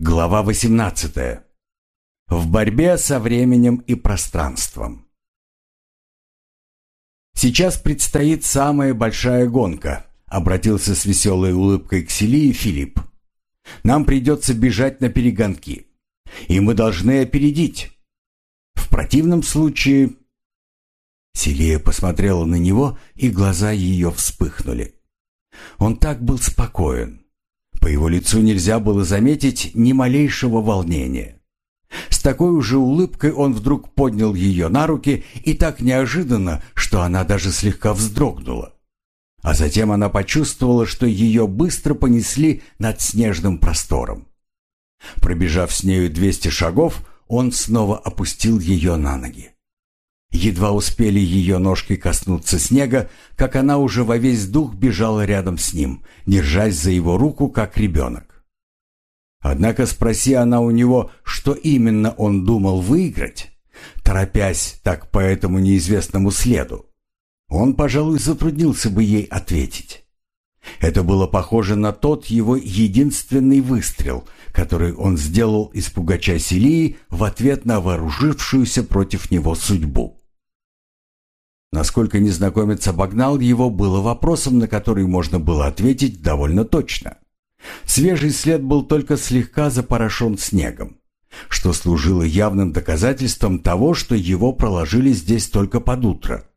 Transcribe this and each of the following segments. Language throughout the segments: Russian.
Глава 18. В борьбе со временем и пространством. «Сейчас предстоит самая большая гонка», — обратился с веселой улыбкой к Селии Филипп. «Нам придется бежать на перегонки, и мы должны опередить. В противном случае...» Селия посмотрела на него, и глаза ее вспыхнули. Он так был спокоен. По его лицу нельзя было заметить ни малейшего волнения. С такой уже улыбкой он вдруг поднял ее на руки и так неожиданно, что она даже слегка вздрогнула. А затем она почувствовала, что ее быстро понесли над снежным простором. Пробежав с нею двести шагов, он снова опустил ее на ноги. Едва успели ее ножки коснуться снега, как она уже во весь дух бежала рядом с ним, держась за его руку, как ребенок. Однако спроси она у него, что именно он думал выиграть, торопясь так по этому неизвестному следу, он, пожалуй, затруднился бы ей ответить. Это было похоже на тот его единственный выстрел, который он сделал из пугача Селии в ответ на вооружившуюся против него судьбу. Насколько незнакомец обогнал его, было вопросом, на который можно было ответить довольно точно. Свежий след был только слегка запорошен снегом, что служило явным доказательством того, что его проложили здесь только под утро.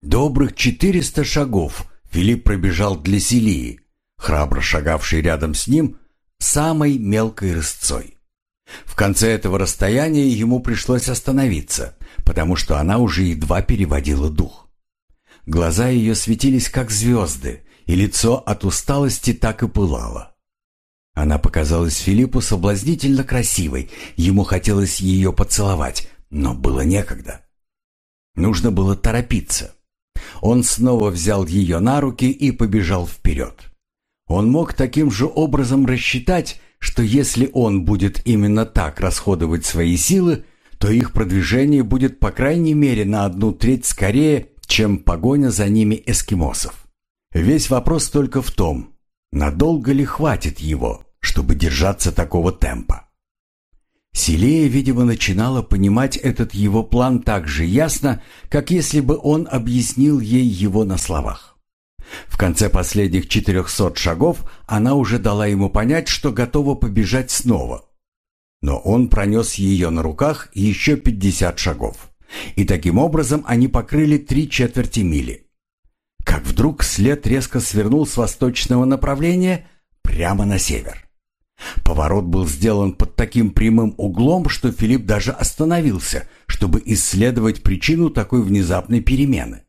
Добрых четыреста шагов Филипп пробежал для Селии, храбро шагавший рядом с ним, самой мелкой рысцой. В конце этого расстояния ему пришлось остановиться, потому что она уже едва переводила дух. Глаза ее светились, как звезды, и лицо от усталости так и пылало. Она показалась Филиппу соблазнительно красивой, ему хотелось ее поцеловать, но было некогда. Нужно было торопиться. Он снова взял ее на руки и побежал вперед. Он мог таким же образом рассчитать, что если он будет именно так расходовать свои силы, то их продвижение будет по крайней мере на одну треть скорее, чем погоня за ними эскимосов. Весь вопрос только в том, надолго ли хватит его, чтобы держаться такого темпа. Селея, видимо, начинала понимать этот его план так же ясно, как если бы он объяснил ей его на словах. В конце последних четырехсот шагов она уже дала ему понять, что готова побежать снова. Но он пронес ее на руках еще пятьдесят шагов. И таким образом они покрыли три четверти мили. Как вдруг след резко свернул с восточного направления прямо на север. Поворот был сделан под таким прямым углом, что Филипп даже остановился, чтобы исследовать причину такой внезапной перемены.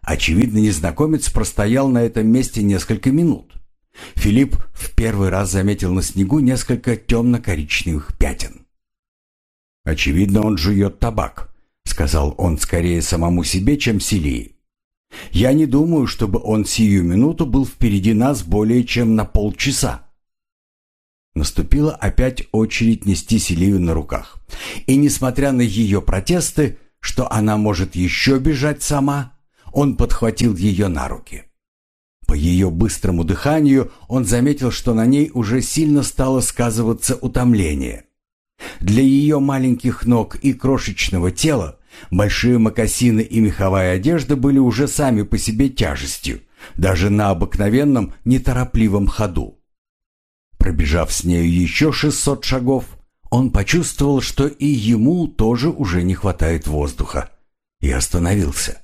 Очевидно, незнакомец простоял на этом месте несколько минут. Филипп в первый раз заметил на снегу несколько темно-коричневых пятен. «Очевидно, он жует табак», — сказал он скорее самому себе, чем Селии. «Я не думаю, чтобы он сию минуту был впереди нас более чем на полчаса». Наступила опять очередь нести Селию на руках. И несмотря на ее протесты, что она может еще бежать сама, он подхватил ее на руки. По ее быстрому дыханию он заметил, что на ней уже сильно стало сказываться утомление. Для ее маленьких ног и крошечного тела большие мокасины и меховая одежда были уже сами по себе тяжестью, даже на обыкновенном неторопливом ходу. Пробежав с нею еще шестьсот шагов, он почувствовал, что и ему тоже уже не хватает воздуха, и остановился.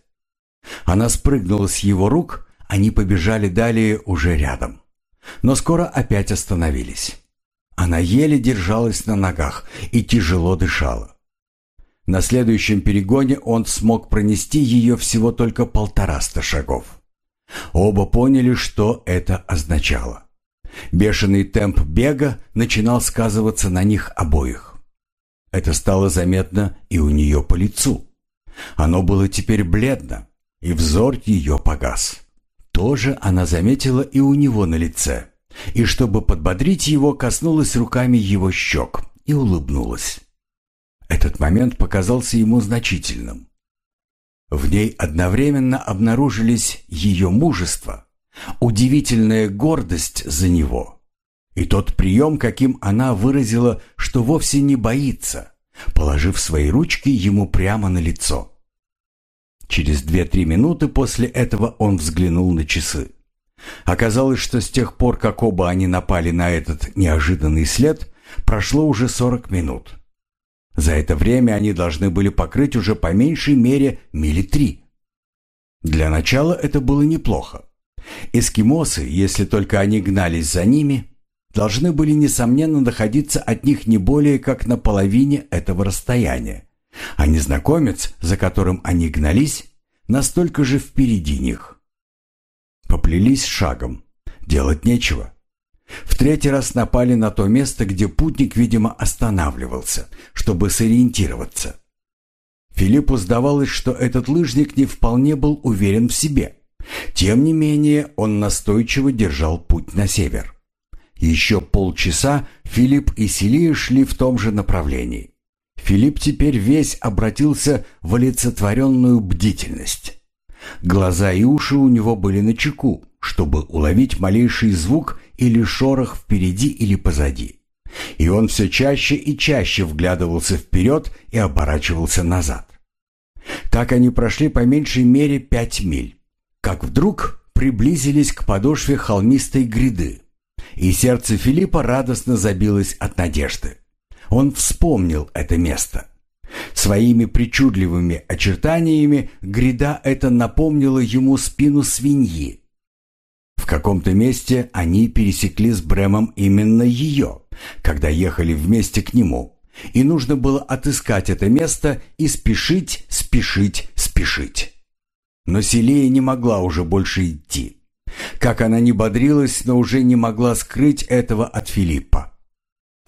Она спрыгнула с его рук, они побежали далее уже рядом. Но скоро опять остановились. Она еле держалась на ногах и тяжело дышала. На следующем перегоне он смог пронести ее всего только полтораста шагов. Оба поняли, что это означало. Бешеный темп бега начинал сказываться на них обоих. Это стало заметно и у нее по лицу. Оно было теперь бледно, и взор ее погас. Тоже она заметила и у него на лице, и, чтобы подбодрить его, коснулась руками его щек и улыбнулась. Этот момент показался ему значительным. В ней одновременно обнаружились ее мужество, удивительная гордость за него и тот прием, каким она выразила, что вовсе не боится, положив свои ручки ему прямо на лицо. Через две-три минуты после этого он взглянул на часы. Оказалось, что с тех пор, как оба они напали на этот неожиданный след, прошло уже сорок минут. За это время они должны были покрыть уже по меньшей мере мили три. Для начала это было неплохо. Эскимосы, если только они гнались за ними, должны были, несомненно, находиться от них не более как на половине этого расстояния, а незнакомец, за которым они гнались, настолько же впереди них. Поплелись шагом. Делать нечего. В третий раз напали на то место, где путник, видимо, останавливался, чтобы сориентироваться. Филиппу сдавалось, что этот лыжник не вполне был уверен в себе. Тем не менее, он настойчиво держал путь на север. Еще полчаса Филипп и Селия шли в том же направлении. Филипп теперь весь обратился в олицетворенную бдительность. Глаза и уши у него были на чеку, чтобы уловить малейший звук или шорох впереди или позади. И он все чаще и чаще вглядывался вперед и оборачивался назад. Так они прошли по меньшей мере пять миль, как вдруг приблизились к подошве холмистой гряды, и сердце Филиппа радостно забилось от надежды. Он вспомнил это место. Своими причудливыми очертаниями гряда это напомнила ему спину свиньи. В каком-то месте они пересекли с Бремом именно ее, когда ехали вместе к нему, и нужно было отыскать это место и спешить, спешить, спешить. Но Селия не могла уже больше идти. Как она не бодрилась, но уже не могла скрыть этого от Филиппа.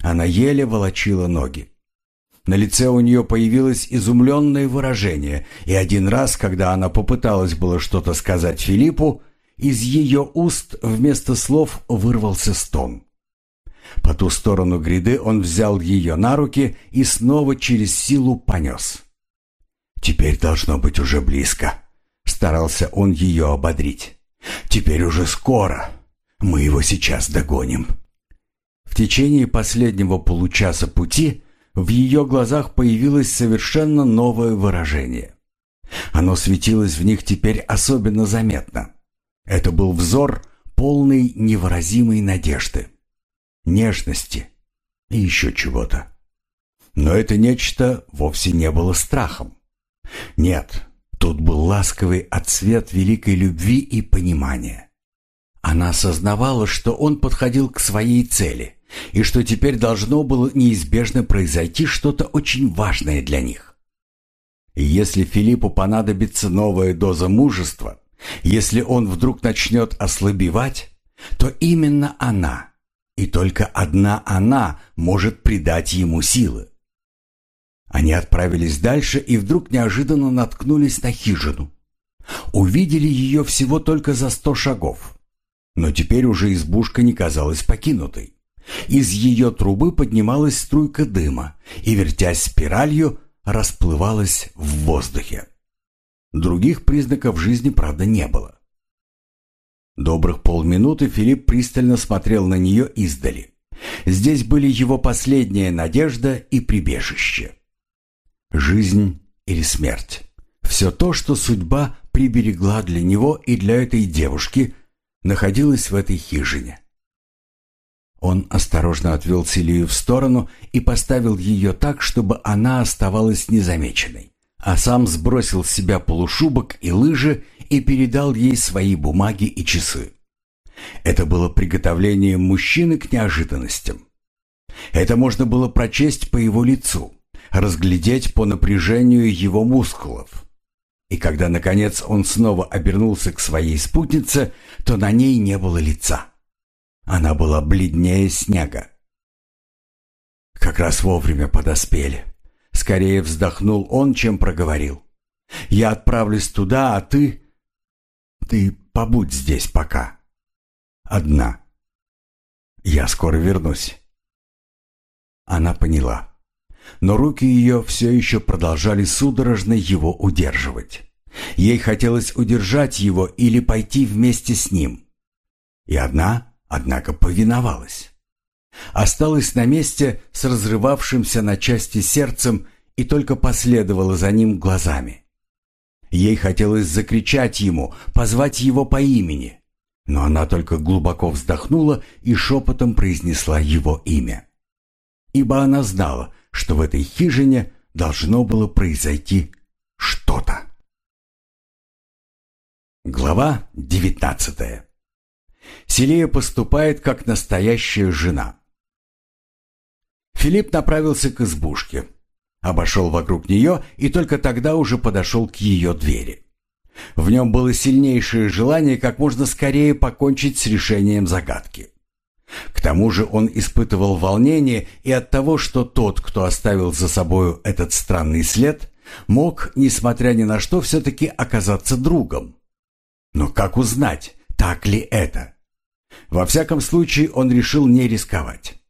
Она еле волочила ноги. На лице у нее появилось изумленное выражение, и один раз, когда она попыталась было что-то сказать Филиппу, из ее уст вместо слов вырвался стон. По ту сторону гряды он взял ее на руки и снова через силу понес. «Теперь должно быть уже близко», — старался он ее ободрить. «Теперь уже скоро. Мы его сейчас догоним». В течение последнего получаса пути в ее глазах появилось совершенно новое выражение. Оно светилось в них теперь особенно заметно. Это был взор полный невыразимой надежды, нежности и еще чего-то. Но это нечто вовсе не было страхом. Нет, тут был ласковый отсвет великой любви и понимания. Она осознавала, что он подходил к своей цели, и что теперь должно было неизбежно произойти что-то очень важное для них. Если Филиппу понадобится новая доза мужества, если он вдруг начнет ослабевать, то именно она, и только одна она, может придать ему силы. Они отправились дальше и вдруг неожиданно наткнулись на хижину. Увидели ее всего только за сто шагов. Но теперь уже избушка не казалась покинутой. Из ее трубы поднималась струйка дыма и, вертясь спиралью, расплывалась в воздухе. Других признаков жизни, правда, не было. Добрых полминуты Филипп пристально смотрел на нее издали. Здесь были его последняя надежда и прибежище. Жизнь или смерть. Все то, что судьба приберегла для него и для этой девушки, находилось в этой хижине. Он осторожно отвел Селию в сторону и поставил ее так, чтобы она оставалась незамеченной, а сам сбросил с себя полушубок и лыжи и передал ей свои бумаги и часы. Это было приготовление мужчины к неожиданностям. Это можно было прочесть по его лицу, разглядеть по напряжению его мускулов. И когда, наконец, он снова обернулся к своей спутнице, то на ней не было лица. Она была бледнее снега. Как раз вовремя подоспели. Скорее вздохнул он, чем проговорил. Я отправлюсь туда, а ты... Ты побудь здесь пока. Одна. Я скоро вернусь. Она поняла. Но руки ее все еще продолжали судорожно его удерживать. Ей хотелось удержать его или пойти вместе с ним. И одна однако повиновалась. Осталась на месте с разрывавшимся на части сердцем и только последовала за ним глазами. Ей хотелось закричать ему, позвать его по имени, но она только глубоко вздохнула и шепотом произнесла его имя. Ибо она знала, что в этой хижине должно было произойти что-то. Глава девятнадцатая. Селия поступает как настоящая жена. Филипп направился к избушке, обошел вокруг нее и только тогда уже подошел к ее двери. В нем было сильнейшее желание как можно скорее покончить с решением загадки. К тому же он испытывал волнение и от того, что тот, кто оставил за собою этот странный след, мог, несмотря ни на что, все-таки оказаться другом. Но как узнать, так ли это? Во всяком случае, он решил не рисковать.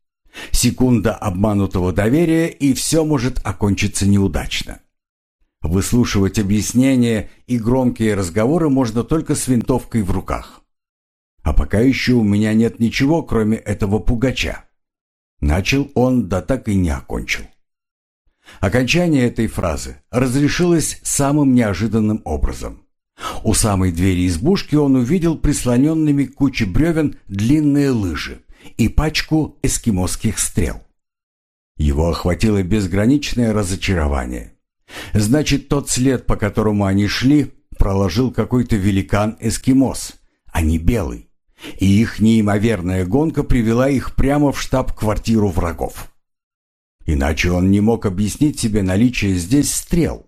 Секунда обманутого доверия, и все может окончиться неудачно. Выслушивать объяснения и громкие разговоры можно только с винтовкой в руках. А пока еще у меня нет ничего, кроме этого пугача. Начал он, да так и не окончил. Окончание этой фразы разрешилось самым неожиданным образом. У самой двери избушки он увидел прислоненными к куче бревен длинные лыжи и пачку эскимосских стрел. Его охватило безграничное разочарование. Значит, тот след, по которому они шли, проложил какой-то великан-эскимос, а не белый. И их неимоверная гонка привела их прямо в штаб-квартиру врагов. Иначе он не мог объяснить себе наличие здесь стрел.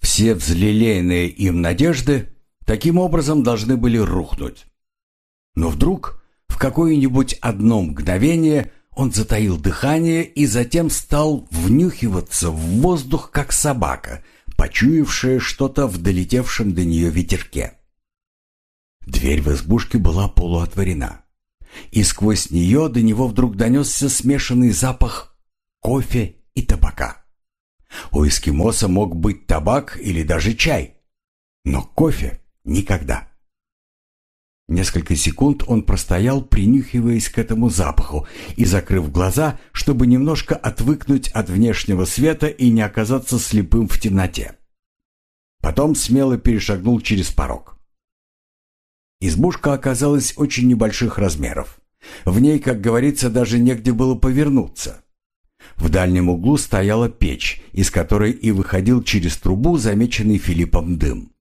Все взлелеянные им надежды таким образом должны были рухнуть. Но вдруг, в какое-нибудь одно мгновение, он затаил дыхание и затем стал внюхиваться в воздух, как собака, почуявшая что-то в долетевшем до нее ветерке. Дверь в избушке была полуотворена, и сквозь нее до него вдруг донесся смешанный запах кофе и табака. У эскимоса мог быть табак или даже чай, но кофе никогда. Несколько секунд он простоял, принюхиваясь к этому запаху и закрыв глаза, чтобы немножко отвыкнуть от внешнего света и не оказаться слепым в темноте. Потом смело перешагнул через порог. Избушка оказалась очень небольших размеров. В ней, как говорится, даже негде было повернуться. В дальнем углу стояла печь, из которой и выходил через трубу замеченный Филиппом дым.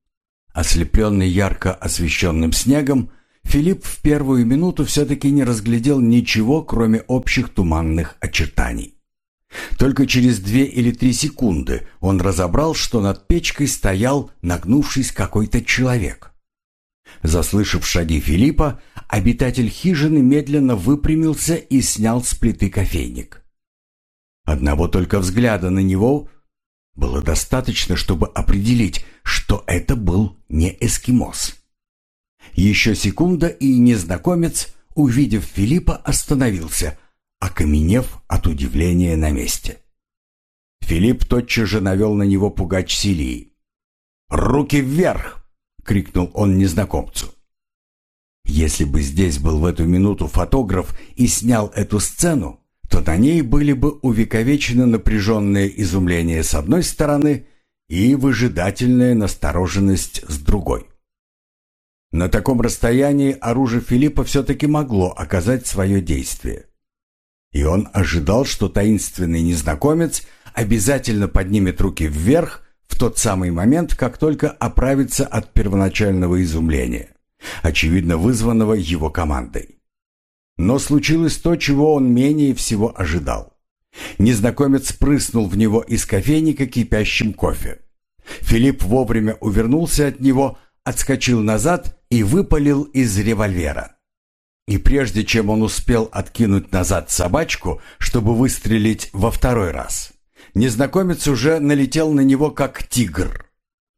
Ослепленный ярко освещенным снегом, Филипп в первую минуту все-таки не разглядел ничего, кроме общих туманных очертаний. Только через две или три секунды он разобрал, что над печкой стоял, нагнувшись какой-то человек. Заслышав шаги Филиппа, обитатель хижины медленно выпрямился и снял с плиты кофейник. Одного только взгляда на него было достаточно, чтобы определить, что это был не эскимос. Еще секунда, и незнакомец, увидев Филиппа, остановился, окаменев от удивления на месте. Филипп тотчас же навел на него пугач Силии. «Руки вверх!» — крикнул он незнакомцу. Если бы здесь был в эту минуту фотограф и снял эту сцену, то на ней были бы увековечены напряженное изумление с одной стороны и выжидательная настороженность с другой. На таком расстоянии оружие Филиппа все-таки могло оказать свое действие. И он ожидал, что таинственный незнакомец обязательно поднимет руки вверх в тот самый момент, как только оправится от первоначального изумления, очевидно вызванного его командой. Но случилось то, чего он менее всего ожидал. Незнакомец прыснул в него из кофейника кипящим кофе. Филипп вовремя увернулся от него, отскочил назад и выпалил из револьвера. И прежде чем он успел откинуть назад собачку, чтобы выстрелить во второй раз, незнакомец уже налетел на него как тигр.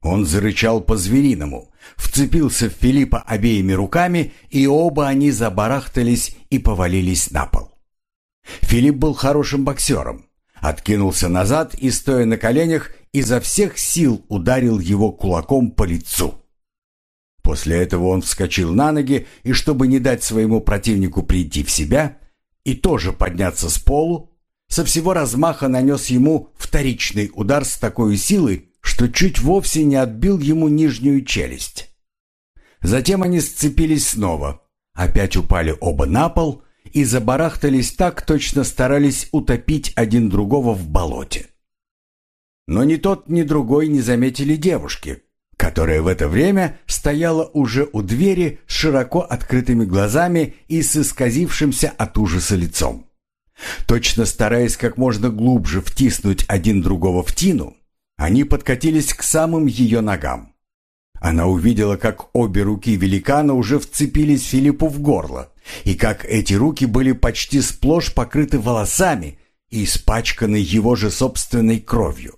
Он зарычал по-звериному, вцепился в Филиппа обеими руками, и оба они забарахтались и повалились на пол. Филипп был хорошим боксером, откинулся назад и, стоя на коленях, изо всех сил ударил его кулаком по лицу. После этого он вскочил на ноги и, чтобы не дать своему противнику прийти в себя, и тоже подняться с полу, со всего размаха нанес ему вторичный удар с такой силой, что чуть вовсе не отбил ему нижнюю челюсть. Затем они сцепились снова, опять упали оба на пол и забарахтались так, точно старались утопить один другого в болоте. Но ни тот, ни другой не заметили девушки, которая в это время стояла уже у двери с широко открытыми глазами и с исказившимся от ужаса лицом. Точно стараясь как можно глубже втиснуть один другого в тину, они подкатились к самым ее ногам. Она увидела, как обе руки великана уже вцепились Филиппу в горло, и как эти руки были почти сплошь покрыты волосами и испачканы его же собственной кровью.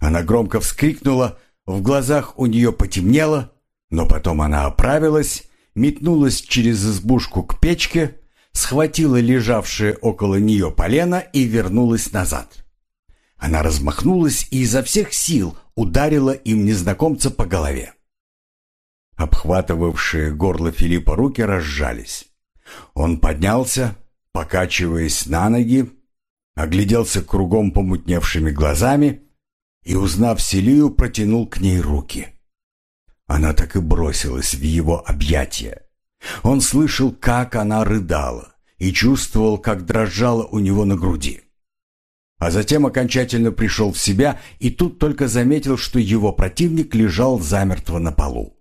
Она громко вскрикнула, в глазах у нее потемнело, но потом она оправилась, метнулась через избушку к печке, схватила лежавшее около нее полено и вернулась назад. Она размахнулась и изо всех сил ударила им незнакомца по голове. Обхватывавшие горло Филиппа руки разжались. Он поднялся, покачиваясь на ноги, огляделся кругом помутневшими глазами и, узнав Селию, протянул к ней руки. Она так и бросилась в его объятия. Он слышал, как она рыдала, и чувствовал, как дрожала у него на груди. А затем окончательно пришел в себя и тут только заметил, что его противник лежал замертво на полу.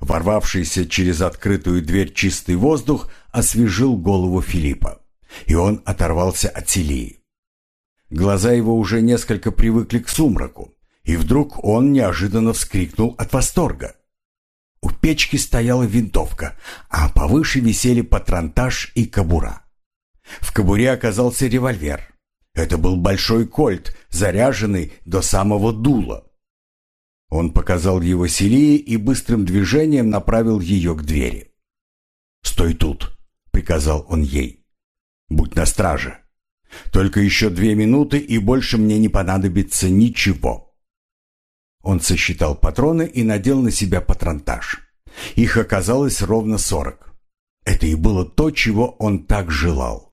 Ворвавшийся через открытую дверь чистый воздух освежил голову Филиппа, и он оторвался от Селии. Глаза его уже несколько привыкли к сумраку, и вдруг он неожиданно вскрикнул от восторга. У печки стояла винтовка, а повыше висели патронтаж и кобура. В кобуре оказался револьвер. Это был большой кольт, заряженный до самого дула. Он показал его Селии и быстрым движением направил ее к двери. «Стой тут!» — приказал он ей. «Будь на страже. Только еще две минуты, и больше мне не понадобится ничего». Он сосчитал патроны и надел на себя патронтаж. Их оказалось ровно сорок. Это и было то, чего он так желал.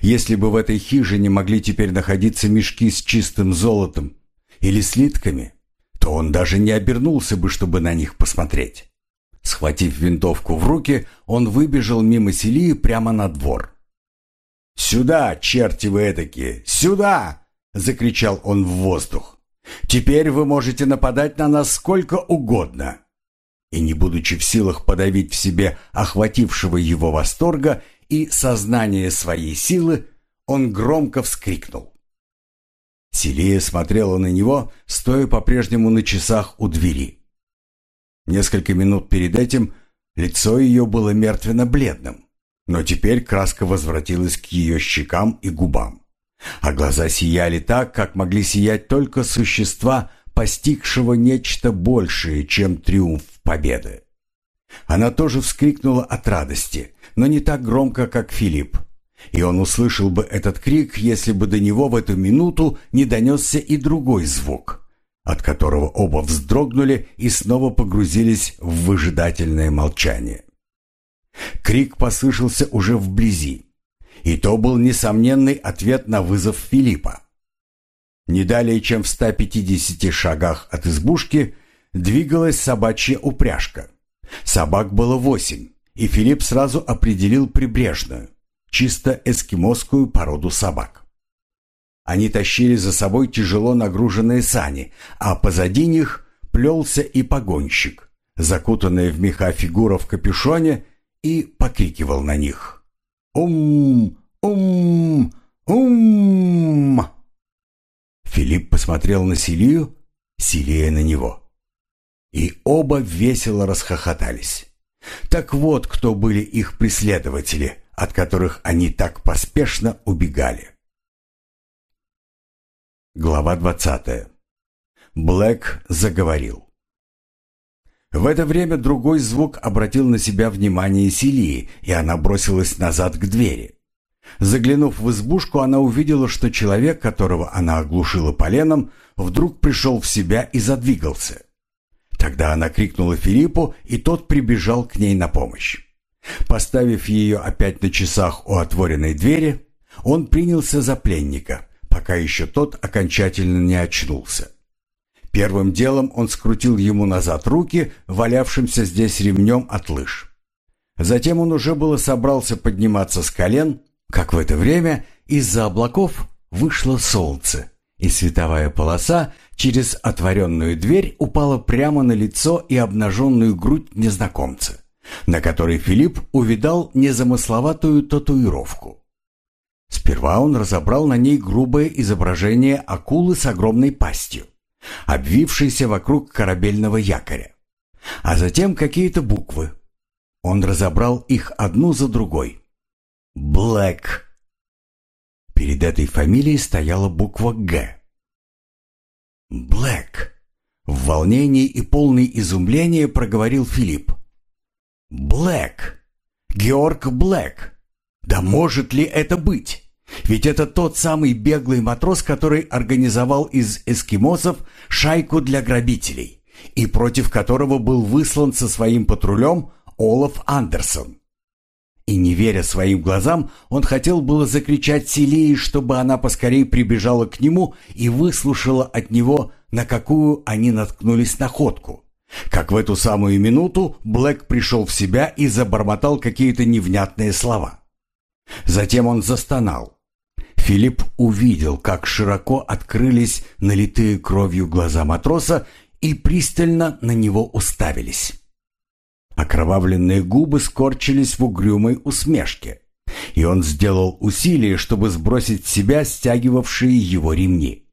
Если бы в этой хижине могли теперь находиться мешки с чистым золотом или слитками, то он даже не обернулся бы, чтобы на них посмотреть. Схватив винтовку в руки, он выбежал мимо Селии прямо на двор. «Сюда, черти вы этакие! Сюда!» — закричал он в воздух. Теперь вы можете нападать на нас сколько угодно». И не будучи в силах подавить в себе охватившего его восторга и сознание своей силы, он громко вскрикнул. Селия смотрела на него, стоя по-прежнему на часах у двери. Несколько минут перед этим лицо ее было мертвенно-бледным, но теперь краска возвратилась к ее щекам и губам а глаза сияли так, как могли сиять только существа, постигшего нечто большее, чем триумф победы. Она тоже вскрикнула от радости, но не так громко, как Филипп. И он услышал бы этот крик, если бы до него в эту минуту не донесся и другой звук, от которого оба вздрогнули и снова погрузились в выжидательное молчание. Крик послышался уже вблизи. И то был несомненный ответ на вызов Филиппа. Не далее, чем в 150 шагах от избушки, двигалась собачья упряжка. Собак было восемь, и Филипп сразу определил прибрежную, чисто эскимосскую породу собак. Они тащили за собой тяжело нагруженные сани, а позади них плелся и погонщик, закутанная в меха фигура в капюшоне, и покрикивал на них. «Ум! Ум! Ум!» Филипп посмотрел на Силию, Силия на него. И оба весело расхохотались. Так вот, кто были их преследователи, от которых они так поспешно убегали. Глава двадцатая. Блэк заговорил. В это время другой звук обратил на себя внимание Селии, и она бросилась назад к двери. Заглянув в избушку, она увидела, что человек, которого она оглушила поленом, вдруг пришел в себя и задвигался. Тогда она крикнула Филиппу, и тот прибежал к ней на помощь. Поставив ее опять на часах у отворенной двери, он принялся за пленника, пока еще тот окончательно не очнулся. Первым делом он скрутил ему назад руки, валявшимся здесь ремнем от лыж. Затем он уже было собрался подниматься с колен, как в это время из-за облаков вышло солнце, и световая полоса через отворенную дверь упала прямо на лицо и обнаженную грудь незнакомца, на которой Филипп увидал незамысловатую татуировку. Сперва он разобрал на ней грубое изображение акулы с огромной пастью, обвившейся вокруг корабельного якоря, а затем какие-то буквы. Он разобрал их одну за другой. «Блэк». Перед этой фамилией стояла буква «Г». «Блэк», — в волнении и полной изумления проговорил Филипп. «Блэк! Георг Блэк! Да может ли это быть? Ведь это тот самый беглый матрос, который организовал из эскимосов шайку для грабителей и против которого был выслан со своим патрулем Олаф Андерсон. И не веря своим глазам, он хотел было закричать Селии, чтобы она поскорей прибежала к нему и выслушала от него, на какую они наткнулись находку. Как в эту самую минуту Блэк пришел в себя и забормотал какие-то невнятные слова. Затем он застонал. Филипп увидел, как широко открылись налитые кровью глаза матроса и пристально на него уставились. Окровавленные губы скорчились в угрюмой усмешке, и он сделал усилие, чтобы сбросить с себя стягивавшие его ремни.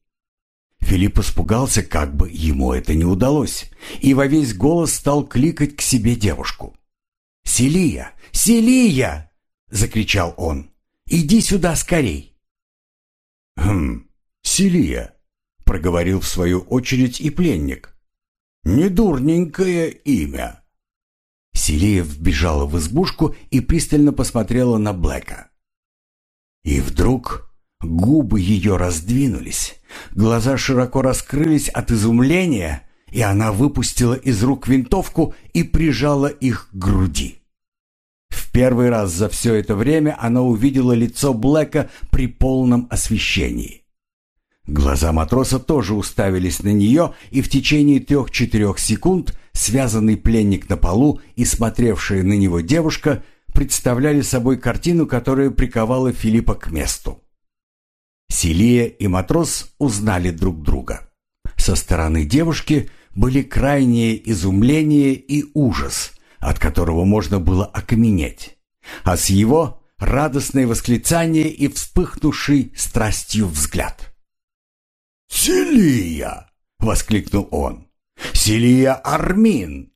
Филипп испугался, как бы ему это не удалось, и во весь голос стал кликать к себе девушку. «Селия! Селия!» — закричал он. «Иди сюда скорей!» «Хм, Селия!» — проговорил в свою очередь и пленник. «Недурненькое имя!» Селия вбежала в избушку и пристально посмотрела на Блэка. И вдруг губы ее раздвинулись, глаза широко раскрылись от изумления, и она выпустила из рук винтовку и прижала их к груди. В первый раз за все это время она увидела лицо Блэка при полном освещении. Глаза матроса тоже уставились на нее, и в течение трех-четырех секунд связанный пленник на полу и смотревшая на него девушка представляли собой картину, которая приковала Филиппа к месту. Селия и матрос узнали друг друга. Со стороны девушки были крайнее изумление и ужас, от которого можно было окаменеть, а с его радостное восклицание и вспыхнувший страстью взгляд. «Селия!» — воскликнул он. «Селия Армин!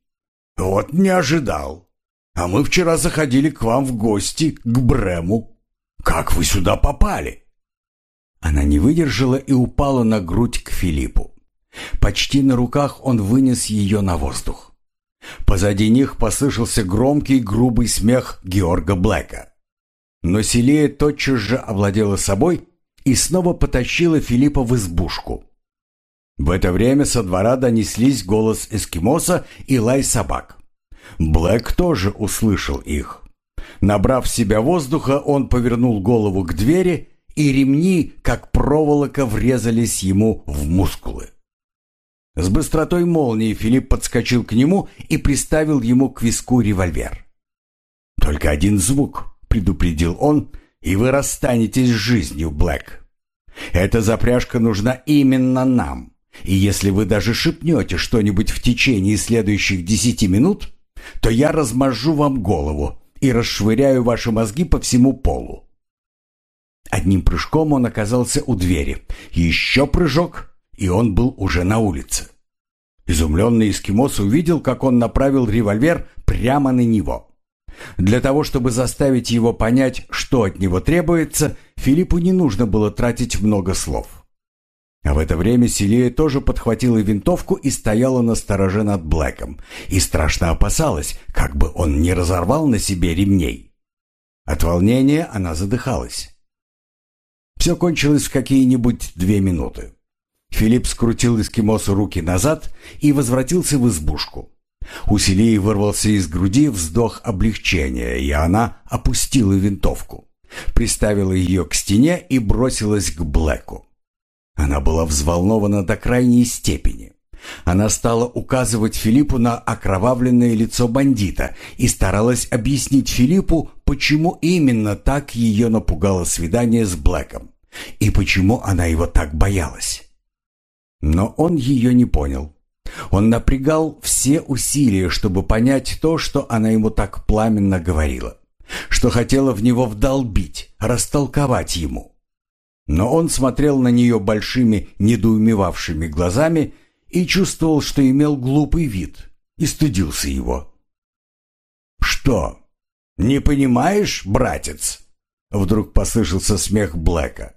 Вот не ожидал. А мы вчера заходили к вам в гости, к Брему. Как вы сюда попали?» Она не выдержала и упала на грудь к Филиппу. Почти на руках он вынес ее на воздух. Позади них послышался громкий грубый смех Георга Блэка. Но Селия тотчас же овладела собой и снова потащила Филиппа в избушку. В это время со двора донеслись голос эскимоса и лай собак. Блэк тоже услышал их. Набрав себя воздуха, он повернул голову к двери, и ремни, как проволока, врезались ему в мускулы. С быстротой молнии Филипп подскочил к нему и приставил ему к виску револьвер. «Только один звук», — предупредил он, — и вы расстанетесь с жизнью, Блэк. Эта запряжка нужна именно нам. И если вы даже шепнете что-нибудь в течение следующих десяти минут, то я размажу вам голову и расшвыряю ваши мозги по всему полу. Одним прыжком он оказался у двери. Еще прыжок, и он был уже на улице. Изумленный эскимос увидел, как он направил револьвер прямо на него. Для того, чтобы заставить его понять, что от него требуется, Филиппу не нужно было тратить много слов. А в это время Селия тоже подхватила винтовку и стояла на стороже над Блэком, и страшно опасалась, как бы он не разорвал на себе ремней. От волнения она задыхалась. Все кончилось в какие-нибудь две минуты. Филипп скрутил эскимосу руки назад и возвратился в избушку. У Селии вырвался из груди вздох облегчения, и она опустила винтовку, приставила ее к стене и бросилась к Блэку. Она была взволнована до крайней степени. Она стала указывать Филиппу на окровавленное лицо бандита и старалась объяснить Филиппу, почему именно так ее напугало свидание с Блэком и почему она его так боялась. Но он ее не понял. Он напрягал все усилия, чтобы понять то, что она ему так пламенно говорила, что хотела в него вдолбить, растолковать ему. Но он смотрел на нее большими недоумевавшими глазами и чувствовал, что имел глупый вид, и стыдился его. «Что, не понимаешь, братец?» Вдруг послышался смех Блэка.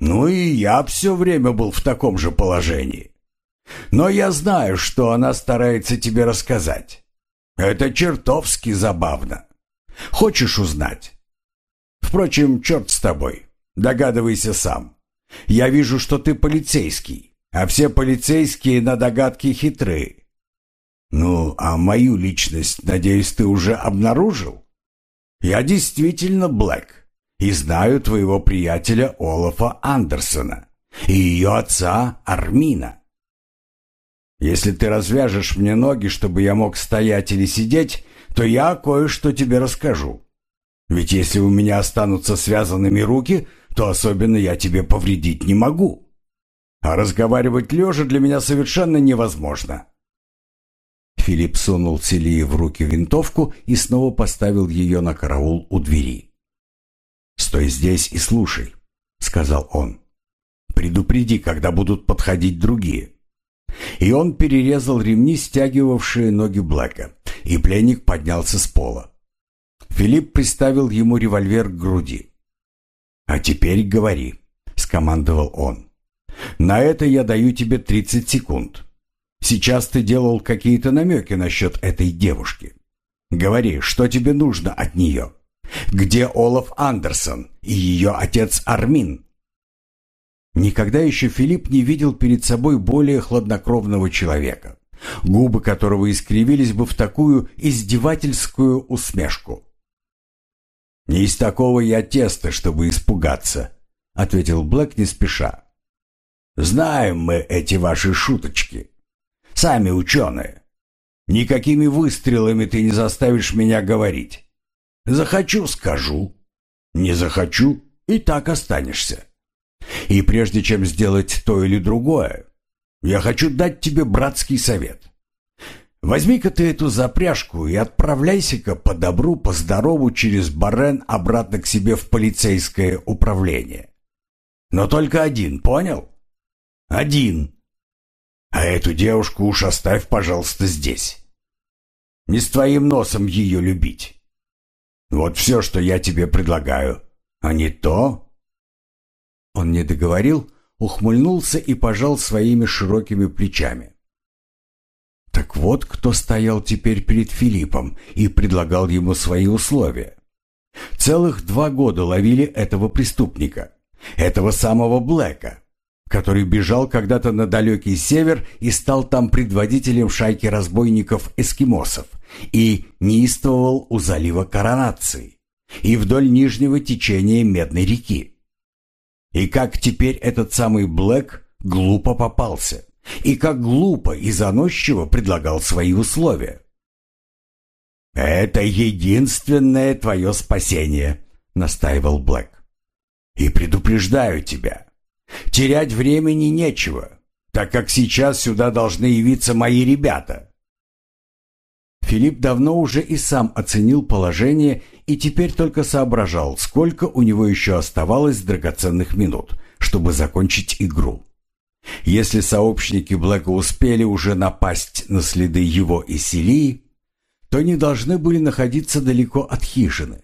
«Ну и я все время был в таком же положении. Но я знаю, что она старается тебе рассказать. Это чертовски забавно. Хочешь узнать? Впрочем, черт с тобой. Догадывайся сам. Я вижу, что ты полицейский, а все полицейские на догадки хитры. Ну, а мою личность, надеюсь, ты уже обнаружил? Я действительно Блэк и знаю твоего приятеля Олафа Андерсона и ее отца Армина. Если ты развяжешь мне ноги, чтобы я мог стоять или сидеть, то я кое-что тебе расскажу. Ведь если у меня останутся связанными руки, то особенно я тебе повредить не могу. А разговаривать лежа для меня совершенно невозможно». Филипп сунул Селии в руки винтовку и снова поставил ее на караул у двери. «Стой здесь и слушай», — сказал он. «Предупреди, когда будут подходить другие». И он перерезал ремни, стягивавшие ноги Блэка, и пленник поднялся с пола. Филипп приставил ему револьвер к груди. «А теперь говори», — скомандовал он. «На это я даю тебе 30 секунд. Сейчас ты делал какие-то намеки насчет этой девушки. Говори, что тебе нужно от нее? Где Олаф Андерсон и ее отец Армин?» Никогда еще Филипп не видел перед собой более хладнокровного человека, губы которого искривились бы в такую издевательскую усмешку. «Не из такого я теста, чтобы испугаться», — ответил Блэк не спеша. «Знаем мы эти ваши шуточки. Сами ученые. Никакими выстрелами ты не заставишь меня говорить. Захочу — скажу. Не захочу — и так останешься. И прежде чем сделать то или другое, я хочу дать тебе братский совет. Возьми-ка ты эту запряжку и отправляйся-ка по добру, по здорову через Барен обратно к себе в полицейское управление. Но только один, понял? Один. А эту девушку уж оставь, пожалуйста, здесь. Не с твоим носом ее любить. Вот все, что я тебе предлагаю. А не то, он не договорил, ухмыльнулся и пожал своими широкими плечами. Так вот, кто стоял теперь перед Филиппом и предлагал ему свои условия. Целых два года ловили этого преступника, этого самого Блэка, который бежал когда-то на далекий север и стал там предводителем шайки разбойников-эскимосов и неистовывал у залива Коронации и вдоль нижнего течения Медной реки. И как теперь этот самый Блэк глупо попался. И как глупо и заносчиво предлагал свои условия. «Это единственное твое спасение», — настаивал Блэк. «И предупреждаю тебя, терять времени нечего, так как сейчас сюда должны явиться мои ребята». Филипп давно уже и сам оценил положение и теперь только соображал, сколько у него еще оставалось драгоценных минут, чтобы закончить игру. Если сообщники Блэка успели уже напасть на следы его и Селии, то не должны были находиться далеко от хижины.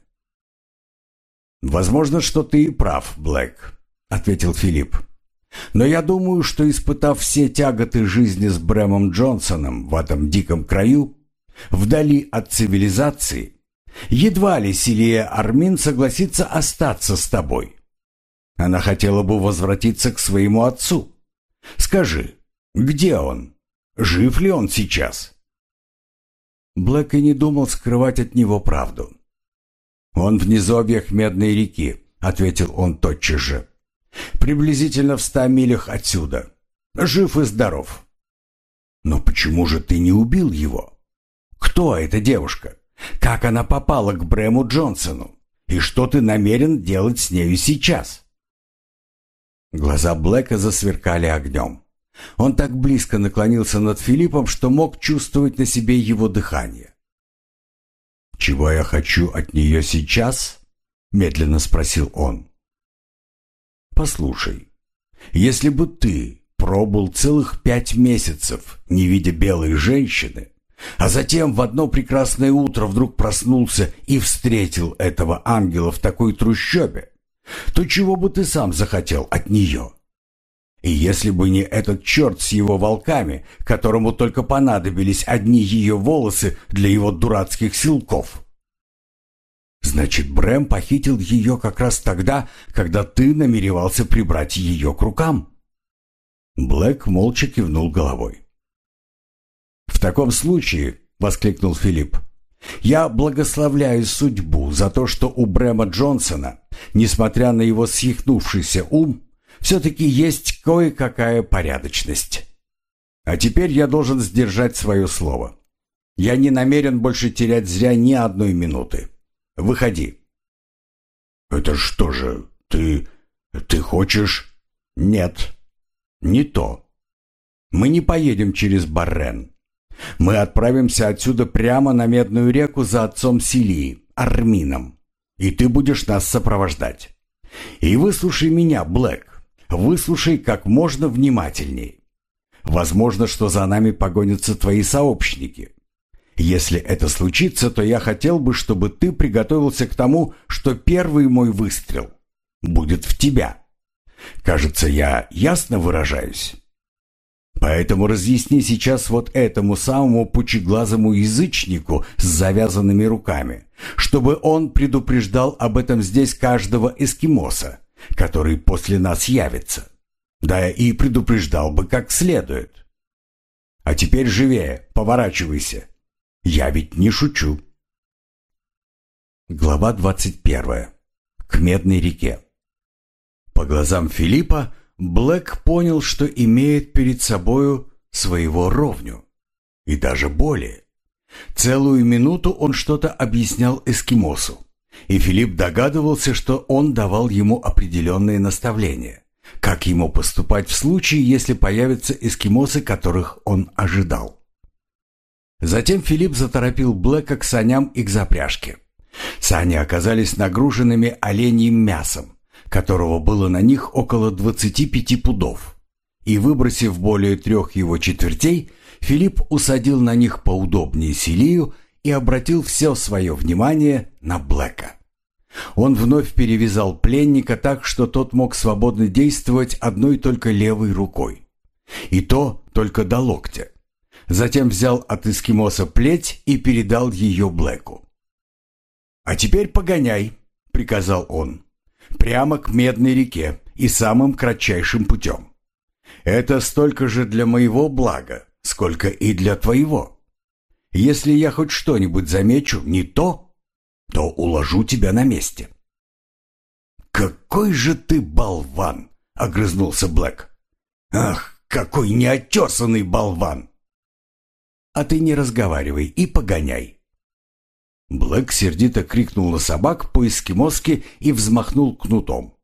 «Возможно, что ты и прав, Блэк», — ответил Филипп. «Но я думаю, что, испытав все тяготы жизни с Брэмом Джонсоном в этом диком краю, вдали от цивилизации, Едва ли Силия Армин согласится остаться с тобой. Она хотела бы возвратиться к своему отцу. Скажи, где он? Жив ли он сейчас? Блэк и не думал скрывать от него правду. «Он в низовьях Медной реки», — ответил он тотчас же. «Приблизительно в ста милях отсюда. Жив и здоров». «Но почему же ты не убил его? Кто эта девушка? Как она попала к Брэму Джонсону? И что ты намерен делать с нею сейчас?» Глаза Блэка засверкали огнем. Он так близко наклонился над Филиппом, что мог чувствовать на себе его дыхание. «Чего я хочу от нее сейчас?» — медленно спросил он. «Послушай, если бы ты пробыл целых пять месяцев, не видя белой женщины, а затем в одно прекрасное утро вдруг проснулся и встретил этого ангела в такой трущобе, то чего бы ты сам захотел от нее?» И если бы не этот черт с его волками, которому только понадобились одни ее волосы для его дурацких силков. Значит, Брэм похитил ее как раз тогда, когда ты намеревался прибрать ее к рукам. Блэк молча кивнул головой. «В таком случае», — воскликнул Филипп, — «я благословляю судьбу за то, что у Брэма Джонсона, несмотря на его съехнувшийся ум, все-таки есть кое-какая порядочность. А теперь я должен сдержать свое слово. Я не намерен больше терять зря ни одной минуты. Выходи». «Это что же, ты... ты хочешь...» «Нет, не то. Мы не поедем через Баррен. Мы отправимся отсюда прямо на Медную реку за отцом Силии, Армином. И ты будешь нас сопровождать. И выслушай меня, Блэк. Выслушай как можно внимательней. Возможно, что за нами погонятся твои сообщники. Если это случится, то я хотел бы, чтобы ты приготовился к тому, что первый мой выстрел будет в тебя. Кажется, я ясно выражаюсь. Поэтому разъясни сейчас вот этому самому пучеглазому язычнику с завязанными руками, чтобы он предупреждал об этом здесь каждого эскимоса, который после нас явится. Да и предупреждал бы как следует. А теперь живее, поворачивайся. Я ведь не шучу. Глава двадцать первая. К Медной реке. По глазам Филиппа Блэк понял, что имеет перед собою своего ровню. И даже более. Целую минуту он что-то объяснял эскимосу. И Филипп догадывался, что он давал ему определенные наставления, как ему поступать в случае, если появятся эскимосы, которых он ожидал. Затем Филипп заторопил Блэка к саням и к запряжке. Сани оказались нагруженными оленьим мясом, которого было на них около 25 пудов. И выбросив более трех его четвертей, Филипп усадил на них поудобнее Селию и обратил все свое внимание на Блэка. Он вновь перевязал пленника так, что тот мог свободно действовать одной только левой рукой. И то только до локтя. Затем взял от эскимоса плеть и передал ее Блэку. «А теперь погоняй», — приказал он, — «прямо к Медной реке и самым кратчайшим путем. Это столько же для моего блага, сколько и для твоего. Если я хоть что-нибудь замечу не то, то уложу тебя на месте». «Какой же ты болван!» — огрызнулся Блэк. «Ах, какой неотесанный болван!» «А ты не разговаривай и погоняй». Блэк сердито крикнул на собак по-эскимоски и взмахнул кнутом.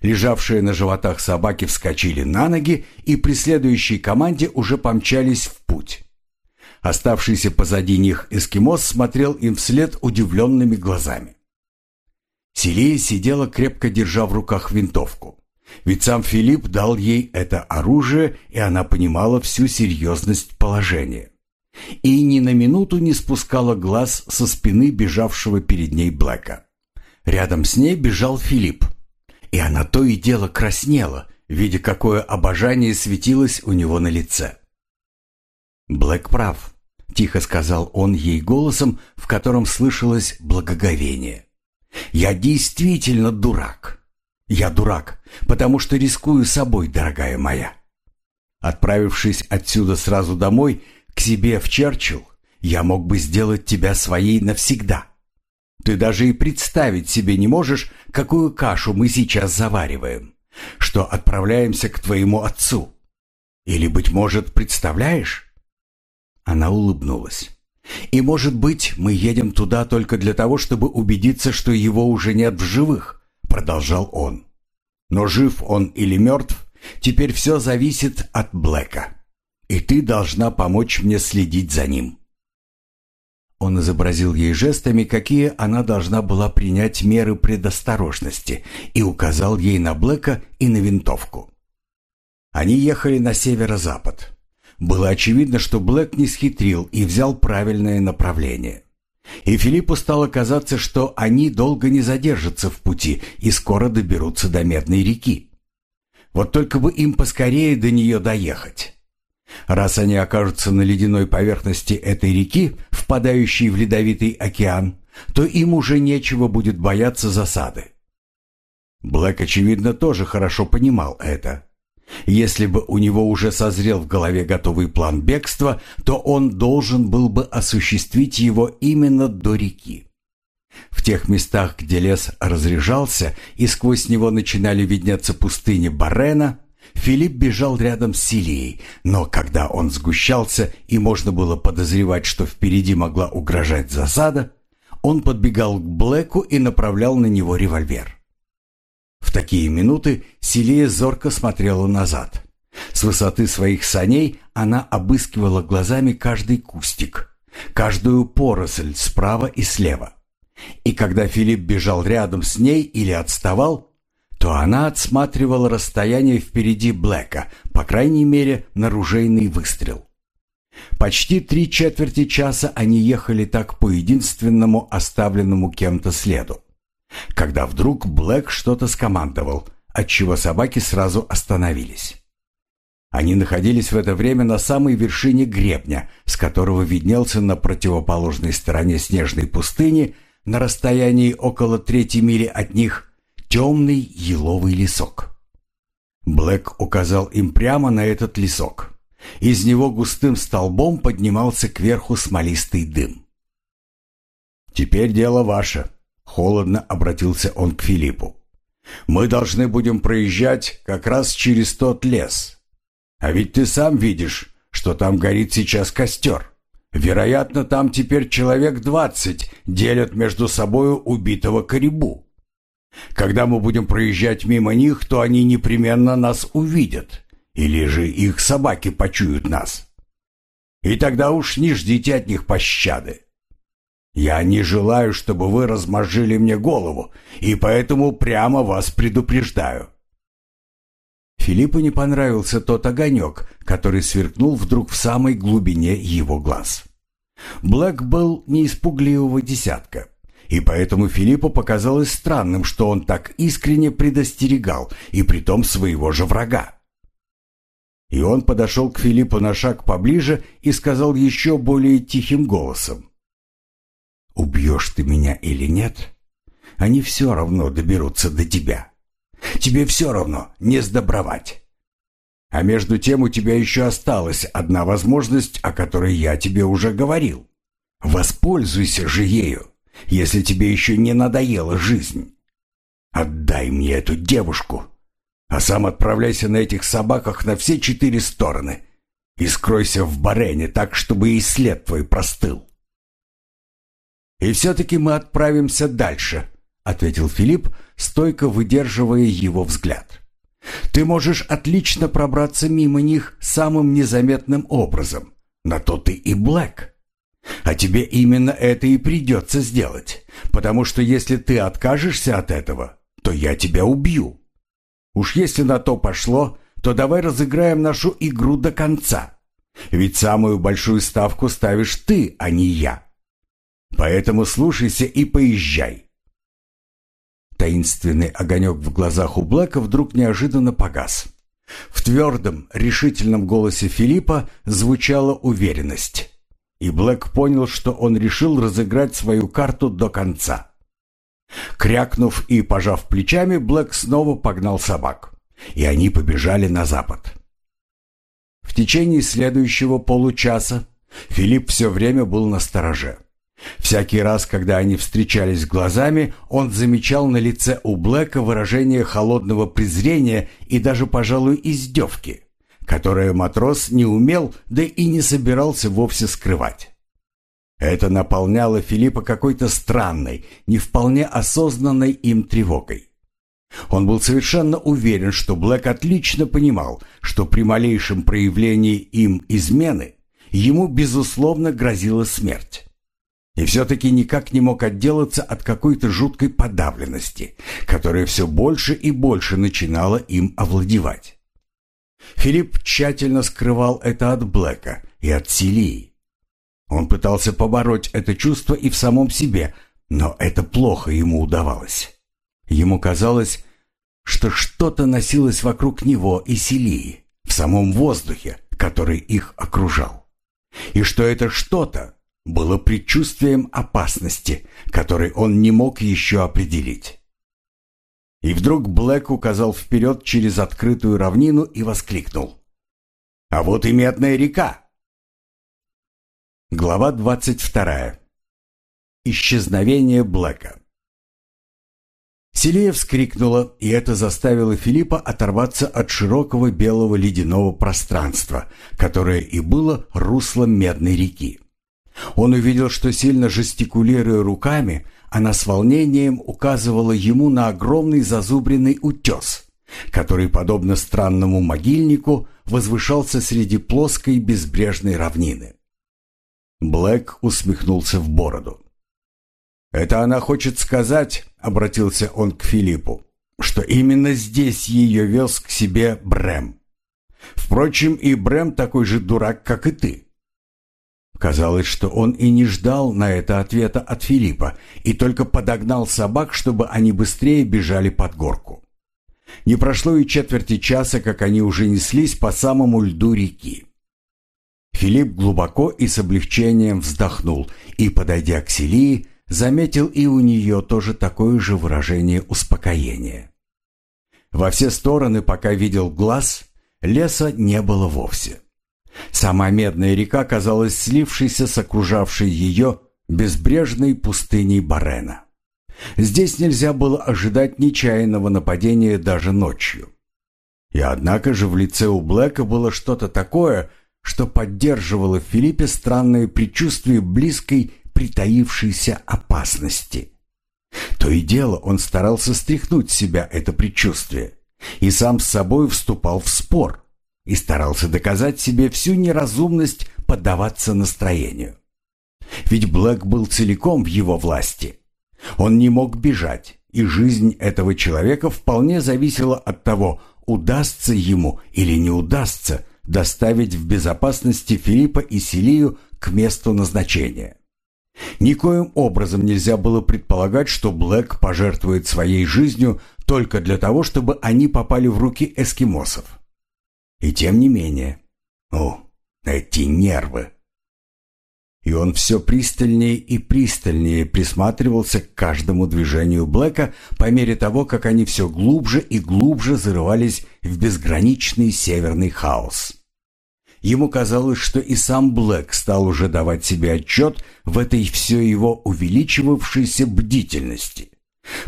Лежавшие на животах собаки вскочили на ноги и при следующей команде уже помчались в путь. Оставшийся позади них эскимос смотрел им вслед удивленными глазами. Селия сидела, крепко держа в руках винтовку. Ведь сам Филипп дал ей это оружие, и она понимала всю серьезность положения. И ни на минуту не спускала глаз со спины бежавшего перед ней Блэка. Рядом с ней бежал Филипп. И она то и дело краснела, видя, какое обожание светилось у него на лице. Блэк прав. — тихо сказал он ей голосом, в котором слышалось благоговение. «Я действительно дурак. Я дурак, потому что рискую собой, дорогая моя». Отправившись отсюда сразу домой, к себе в Черчилл, я мог бы сделать тебя своей навсегда. Ты даже и представить себе не можешь, какую кашу мы сейчас завариваем, что отправляемся к твоему отцу. Или, быть может, представляешь?» Она улыбнулась. «И, может быть, мы едем туда только для того, чтобы убедиться, что его уже нет в живых», — продолжал он. «Но жив он или мертв, теперь все зависит от Блэка. И ты должна помочь мне следить за ним». Он изобразил ей жестами, какие она должна была принять меры предосторожности, и указал ей на Блэка и на винтовку. Они ехали на северо-запад. Было очевидно, что Блэк не схитрил и взял правильное направление. И Филиппу стало казаться, что они долго не задержатся в пути и скоро доберутся до Медной реки. Вот только бы им поскорее до нее доехать. Раз они окажутся на ледяной поверхности этой реки, впадающей в ледовитый океан, то им уже нечего будет бояться засады. Блэк, очевидно, тоже хорошо понимал это. Если бы у него уже созрел в голове готовый план бегства, то он должен был бы осуществить его именно до реки. В тех местах, где лес разрежался и сквозь него начинали виднеться пустыни Барена, Филипп бежал рядом с Силией, но когда он сгущался и можно было подозревать, что впереди могла угрожать засада, он подбегал к Блэку и направлял на него револьвер. В такие минуты Селия зорко смотрела назад. С высоты своих саней она обыскивала глазами каждый кустик, каждую поросль справа и слева. И когда Филипп бежал рядом с ней или отставал, то она отсматривала расстояние впереди Блэка, по крайней мере, на ружейный выстрел. Почти три четверти часа они ехали так по единственному оставленному кем-то следу когда вдруг Блэк что-то скомандовал, отчего собаки сразу остановились. Они находились в это время на самой вершине гребня, с которого виднелся на противоположной стороне снежной пустыни, на расстоянии около трети мили от них, темный еловый лесок. Блэк указал им прямо на этот лесок. Из него густым столбом поднимался кверху смолистый дым. «Теперь дело ваше», Холодно обратился он к Филиппу. «Мы должны будем проезжать как раз через тот лес. А ведь ты сам видишь, что там горит сейчас костер. Вероятно, там теперь человек двадцать делят между собою убитого корибу. Когда мы будем проезжать мимо них, то они непременно нас увидят, или же их собаки почуют нас. И тогда уж не ждите от них пощады. Я не желаю, чтобы вы размозжили мне голову, и поэтому прямо вас предупреждаю». Филиппу не понравился тот огонек, который сверкнул вдруг в самой глубине его глаз. Блэк был не испугливого десятка, и поэтому Филиппу показалось странным, что он так искренне предостерегал, и притом своего же врага. И он подошел к Филиппу на шаг поближе и сказал еще более тихим голосом. Убьешь ты меня или нет, они все равно доберутся до тебя. Тебе все равно не сдобровать. А между тем у тебя еще осталась одна возможность, о которой я тебе уже говорил. Воспользуйся же ею, если тебе еще не надоела жизнь. Отдай мне эту девушку, а сам отправляйся на этих собаках на все четыре стороны и скройся в Барене так, чтобы и след твой простыл. «И все-таки мы отправимся дальше», — ответил Филипп, стойко выдерживая его взгляд. «Ты можешь отлично пробраться мимо них самым незаметным образом. На то ты и Блэк. А тебе именно это и придется сделать, потому что если ты откажешься от этого, то я тебя убью. Уж если на то пошло, то давай разыграем нашу игру до конца. Ведь самую большую ставку ставишь ты, а не я». Поэтому слушайся и поезжай. Таинственный огонек в глазах у Блэка вдруг неожиданно погас. В твердом, решительном голосе Филиппа звучала уверенность. И Блэк понял, что он решил разыграть свою карту до конца. Крякнув и пожав плечами, Блэк снова погнал собак. И они побежали на запад. В течение следующего получаса Филипп все время был на стороже. Всякий раз, когда они встречались глазами, он замечал на лице у Блэка выражение холодного презрения и даже, пожалуй, издевки, которое матрос не умел, да и не собирался вовсе скрывать. Это наполняло Филиппа какой-то странной, не вполне осознанной им тревогой. Он был совершенно уверен, что Блэк отлично понимал, что при малейшем проявлении им измены ему, безусловно, грозила смерть. И все-таки никак не мог отделаться от какой-то жуткой подавленности, которая все больше и больше начинала им овладевать. Филипп тщательно скрывал это от Блэка и от Селии. Он пытался побороть это чувство и в самом себе, но это плохо ему удавалось. Ему казалось, что что-то носилось вокруг него и Селии, в самом воздухе, который их окружал. И что это что-то было предчувствием опасности, который он не мог еще определить. И вдруг Блэк указал вперед через открытую равнину и воскликнул. «А вот и Медная река!» Глава двадцать вторая. Исчезновение Блэка. Селия вскрикнула, и это заставило Филиппа оторваться от широкого белого ледяного пространства, которое и было руслом Медной реки. Он увидел, что сильно жестикулируя руками, она с волнением указывала ему на огромный зазубренный утес, который, подобно странному могильнику, возвышался среди плоской безбрежной равнины. Блэк усмехнулся в бороду. «Это она хочет сказать», — обратился он к Филиппу, «что именно здесь ее вез к себе Брэм. Впрочем, и Брэм такой же дурак, как и ты. Казалось, что он и не ждал на это ответа от Филиппа и только подогнал собак, чтобы они быстрее бежали под горку. Не прошло и четверти часа, как они уже неслись по самому льду реки. Филипп глубоко и с облегчением вздохнул и, подойдя к Селии, заметил и у нее тоже такое же выражение успокоения. Во все стороны, пока видел глаз, леса не было вовсе. Сама Медная река казалась слившейся с окружавшей ее безбрежной пустыней Барена. Здесь нельзя было ожидать нечаянного нападения даже ночью. И однако же в лице у Блэка было что-то такое, что поддерживало в Филиппе странное предчувствие близкой притаившейся опасности. То и дело он старался стряхнуть с себя это предчувствие и сам с собой вступал в спор – и старался доказать себе всю неразумность поддаваться настроению. Ведь Блэк был целиком в его власти. Он не мог бежать, и жизнь этого человека вполне зависела от того, удастся ему или не удастся доставить в безопасности Филиппа и Селию к месту назначения. Никоим образом нельзя было предполагать, что Блэк пожертвует своей жизнью только для того, чтобы они попали в руки эскимосов. И тем не менее... О, эти нервы! И он все пристальнее и пристальнее присматривался к каждому движению Блэка по мере того, как они все глубже и глубже зарывались в безграничный северный хаос. Ему казалось, что и сам Блэк стал уже давать себе отчет в этой все его увеличивавшейся бдительности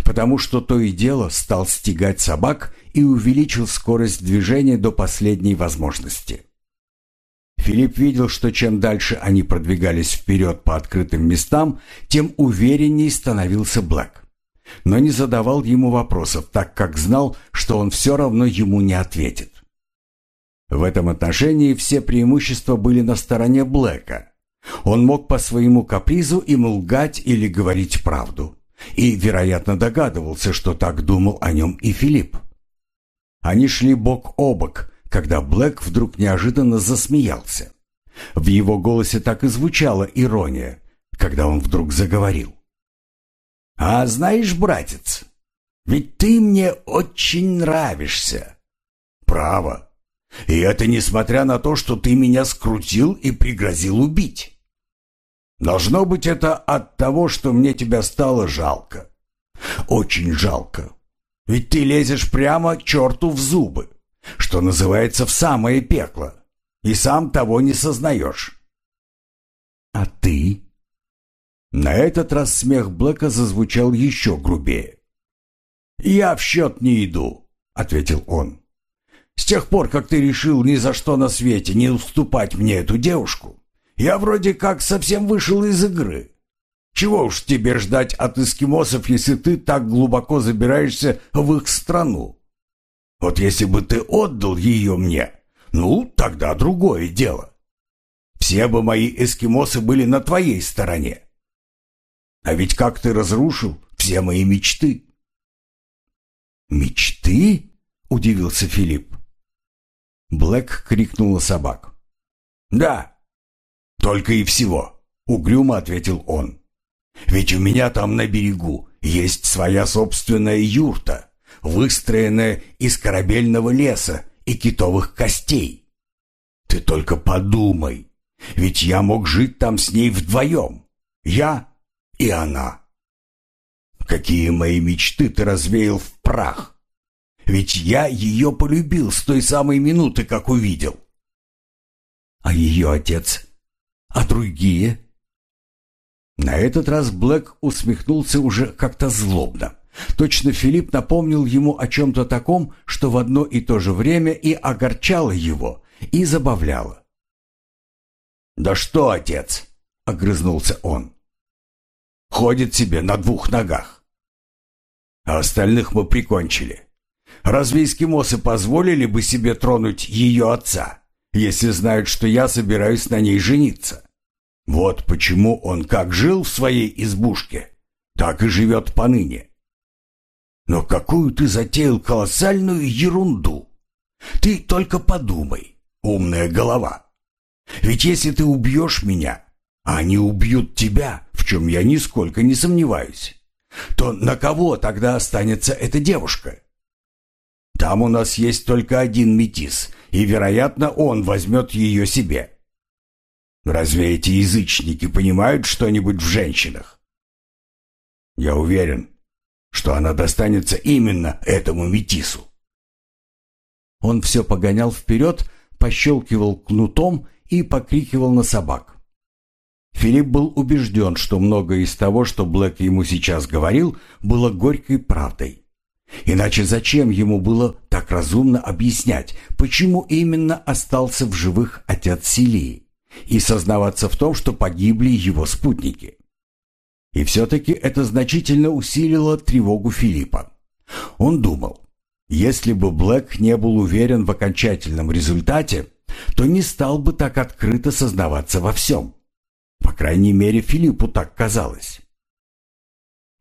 потому что то и дело стал стегать собак и увеличил скорость движения до последней возможности. Филипп видел, что чем дальше они продвигались вперед по открытым местам, тем уверенней становился Блэк. Но не задавал ему вопросов, так как знал, что он все равно ему не ответит. В этом отношении все преимущества были на стороне Блэка. Он мог по своему капризу им лгать или говорить правду и, вероятно, догадывался, что так думал о нем и Филипп. Они шли бок о бок, когда Блэк вдруг неожиданно засмеялся. В его голосе так и звучала ирония, когда он вдруг заговорил. «А знаешь, братец, ведь ты мне очень нравишься». «Право. И это несмотря на то, что ты меня скрутил и пригрозил убить». Должно быть это от того, что мне тебя стало жалко. Очень жалко. Ведь ты лезешь прямо черту в зубы, что называется в самое пекло, и сам того не сознаешь. «А ты?» На этот раз смех Блэка зазвучал еще грубее. «Я в счет не иду», — ответил он. «С тех пор, как ты решил ни за что на свете не уступать мне эту девушку, я вроде как совсем вышел из игры. Чего уж тебе ждать от эскимосов, если ты так глубоко забираешься в их страну? Вот если бы ты отдал ее мне, ну, тогда другое дело. Все бы мои эскимосы были на твоей стороне. А ведь как ты разрушил все мои мечты? «Мечты?» — удивился Филипп. Блэк крикнул на собак. «Да, только и всего», — угрюмо ответил он. «Ведь у меня там на берегу есть своя собственная юрта, выстроенная из корабельного леса и китовых костей. Ты только подумай, ведь я мог жить там с ней вдвоем, я и она. Какие мои мечты ты развеял в прах! Ведь я ее полюбил с той самой минуты, как увидел. А ее отец? А другие? На этот раз Блэк усмехнулся уже как-то злобно. Точно Филипп напомнил ему о чем-то таком, что в одно и то же время и огорчало его, и забавляло. «Да что, отец?» — огрызнулся он. «Ходит себе на двух ногах. А остальных мы прикончили. Разве эскимосы позволили бы себе тронуть ее отца, если знают, что я собираюсь на ней жениться? Вот почему он как жил в своей избушке, так и живет поныне. Но какую ты затеял колоссальную ерунду! Ты только подумай, умная голова. Ведь если ты убьешь меня, а они убьют тебя, в чем я нисколько не сомневаюсь, то на кого тогда останется эта девушка? Там у нас есть только один метис, и, вероятно, он возьмет ее себе. Разве эти язычники понимают что-нибудь в женщинах? Я уверен, что она достанется именно этому метису. Он все погонял вперед, пощелкивал кнутом и покрикивал на собак. Филипп был убежден, что многое из того, что Блэк ему сейчас говорил, было горькой правдой. Иначе зачем ему было так разумно объяснять, почему именно остался в живых отец Силии, и сознаваться в том, что погибли его спутники? И все-таки это значительно усилило тревогу Филиппа. Он думал, если бы Блэк не был уверен в окончательном результате, то не стал бы так открыто сознаваться во всем. По крайней мере, Филиппу так казалось.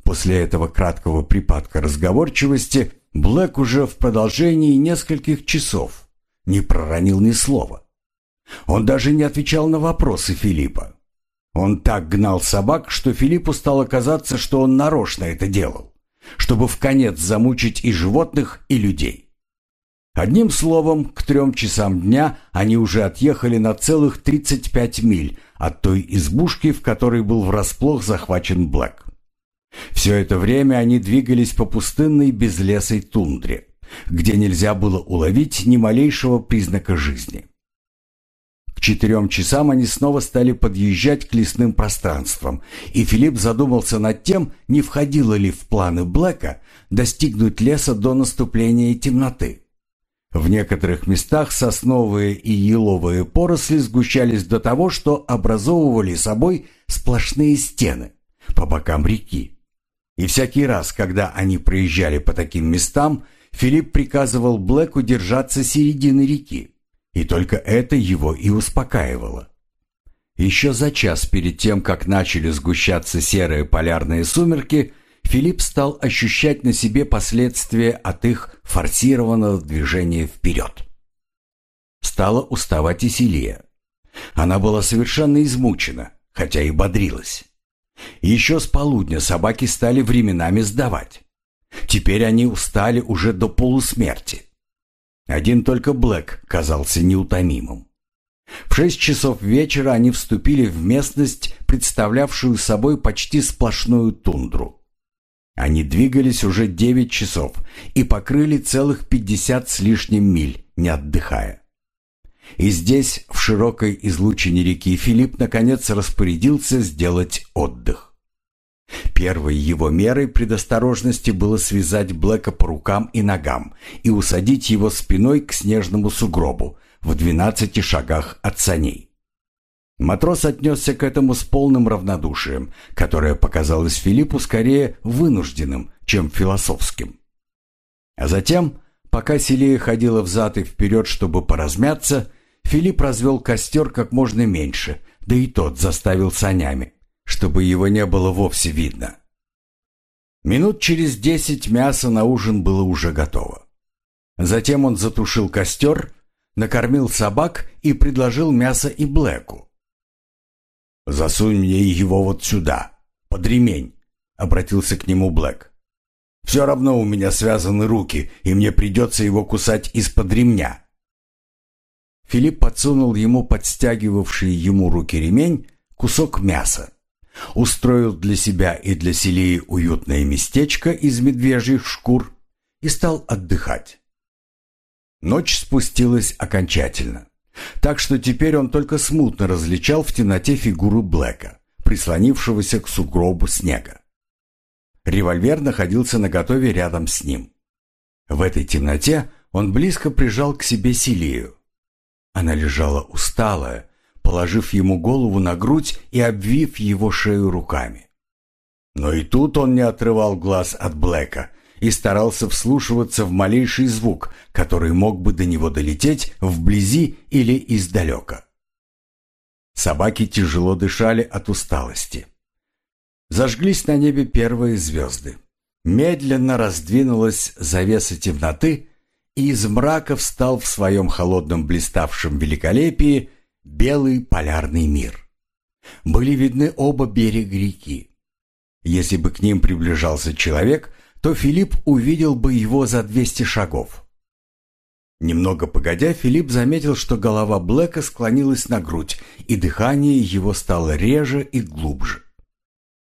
После этого краткого припадка разговорчивости Блэк уже в продолжении нескольких часов не проронил ни слова. Он даже не отвечал на вопросы Филиппа. Он так гнал собак, что Филиппу стало казаться, что он нарочно это делал, чтобы в конец замучить и животных, и людей. Одним словом, к трем часам дня они уже отъехали на целых 35 миль от той избушки, в которой был врасплох захвачен Блэк. Все это время они двигались по пустынной безлесой тундре, где нельзя было уловить ни малейшего признака жизни. К четырем часам они снова стали подъезжать к лесным пространствам, и Филипп задумался над тем, не входило ли в планы Блэка достигнуть леса до наступления темноты. В некоторых местах сосновые и еловые поросли сгущались до того, что образовывали собой сплошные стены по бокам реки. И всякий раз, когда они проезжали по таким местам, Филипп приказывал Блэку держаться середины реки. И только это его и успокаивало. Еще за час перед тем, как начали сгущаться серые полярные сумерки, Филипп стал ощущать на себе последствия от их форсированного движения вперед. Стала уставать и Селия. Она была совершенно измучена, хотя и бодрилась. Еще с полудня собаки стали временами сдавать. Теперь они устали уже до полусмерти. Один только Блэк казался неутомимым. В шесть часов вечера они вступили в местность, представлявшую собой почти сплошную тундру. Они двигались уже девять часов и покрыли целых пятьдесят с лишним миль, не отдыхая. И здесь, в широкой излучине реки, Филипп наконец распорядился сделать отдых. Первой его мерой предосторожности было связать Блэка по рукам и ногам и усадить его спиной к снежному сугробу в двенадцати шагах от саней. Матрос отнесся к этому с полным равнодушием, которое показалось Филиппу скорее вынужденным, чем философским. А затем, пока Селия ходила взад и вперед, чтобы поразмяться, Филипп развел костер как можно меньше, да и тот заставил санями, чтобы его не было вовсе видно. Минут через десять мясо на ужин было уже готово. Затем он затушил костер, накормил собак и предложил мясо и Блэку. «Засунь мне его вот сюда, под ремень», — обратился к нему Блэк. «Все равно у меня связаны руки, и мне придется его кусать из-под ремня». Филипп подсунул ему подстягивавший ему руки ремень кусок мяса устроил для себя и для Селии уютное местечко из медвежьих шкур и стал отдыхать. Ночь спустилась окончательно, так что теперь он только смутно различал в темноте фигуру Блэка, прислонившегося к сугробу снега. Револьвер находился наготове рядом с ним. В этой темноте он близко прижал к себе Селию. Она лежала усталая, положив ему голову на грудь и обвив его шею руками. Но и тут он не отрывал глаз от Блэка и старался вслушиваться в малейший звук, который мог бы до него долететь вблизи или издалека. Собаки тяжело дышали от усталости. Зажглись на небе первые звезды. Медленно раздвинулась завеса темноты, и из мрака встал в своем холодном блиставшем великолепии белый полярный мир. Были видны оба берега реки. Если бы к ним приближался человек, то Филипп увидел бы его за 200 шагов. Немного погодя, Филипп заметил, что голова Блэка склонилась на грудь, и дыхание его стало реже и глубже.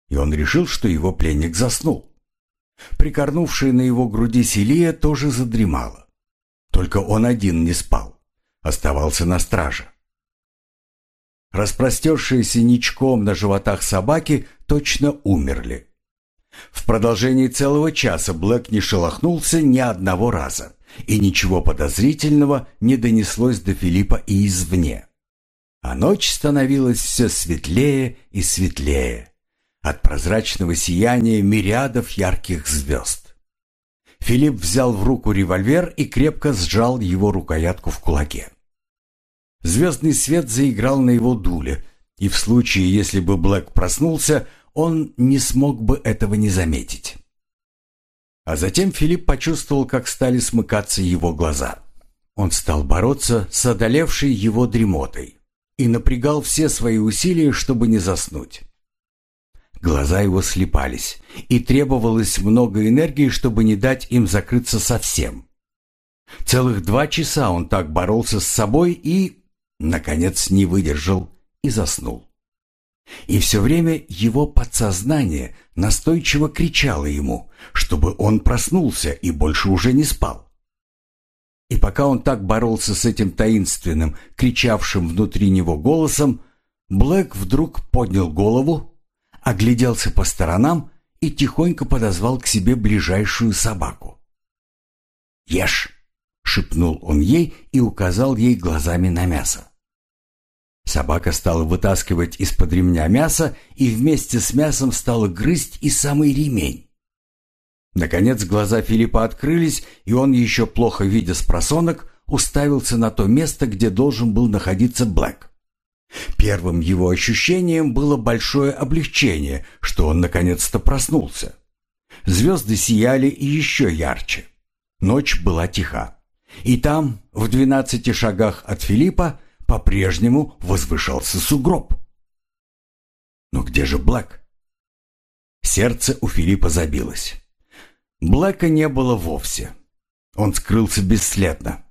И он решил, что его пленник заснул. Прикорнувшая на его груди Селия тоже задремала. Только он один не спал, оставался на страже. Распростершиеся ничком на животах собаки точно умерли. В продолжении целого часа Блэк не шелохнулся ни одного раза, и ничего подозрительного не донеслось до Филиппа и извне. А ночь становилась все светлее и светлее от прозрачного сияния мириадов ярких звезд. Филипп взял в руку револьвер и крепко сжал его рукоятку в кулаке. Звездный свет заиграл на его дуле, и в случае, если бы Блэк проснулся, он не смог бы этого не заметить. А затем Филипп почувствовал, как стали смыкаться его глаза. Он стал бороться с одолевшей его дремотой и напрягал все свои усилия, чтобы не заснуть. Глаза его слепались, и требовалось много энергии, чтобы не дать им закрыться совсем. Целых два часа он так боролся с собой и наконец не выдержал и заснул. И все время его подсознание настойчиво кричало ему, чтобы он проснулся и больше уже не спал. И пока он так боролся с этим таинственным, кричавшим внутри него голосом, Блэк вдруг поднял голову, огляделся по сторонам и тихонько подозвал к себе ближайшую собаку. «Ешь!» Шепнул он ей и указал ей глазами на мясо. Собака стала вытаскивать из-под ремня мясо и вместе с мясом стала грызть и самый ремень. Наконец глаза Филиппа открылись, и он, еще плохо видя с просонок, уставился на то место, где должен был находиться Блэк. Первым его ощущением было большое облегчение, что он наконец-то проснулся. Звезды сияли еще ярче. Ночь была тиха. И там, в двенадцати шагах от Филиппа, по-прежнему возвышался сугроб. Но где же Блэк? Сердце у Филиппа забилось. Блэка не было вовсе. Он скрылся бесследно.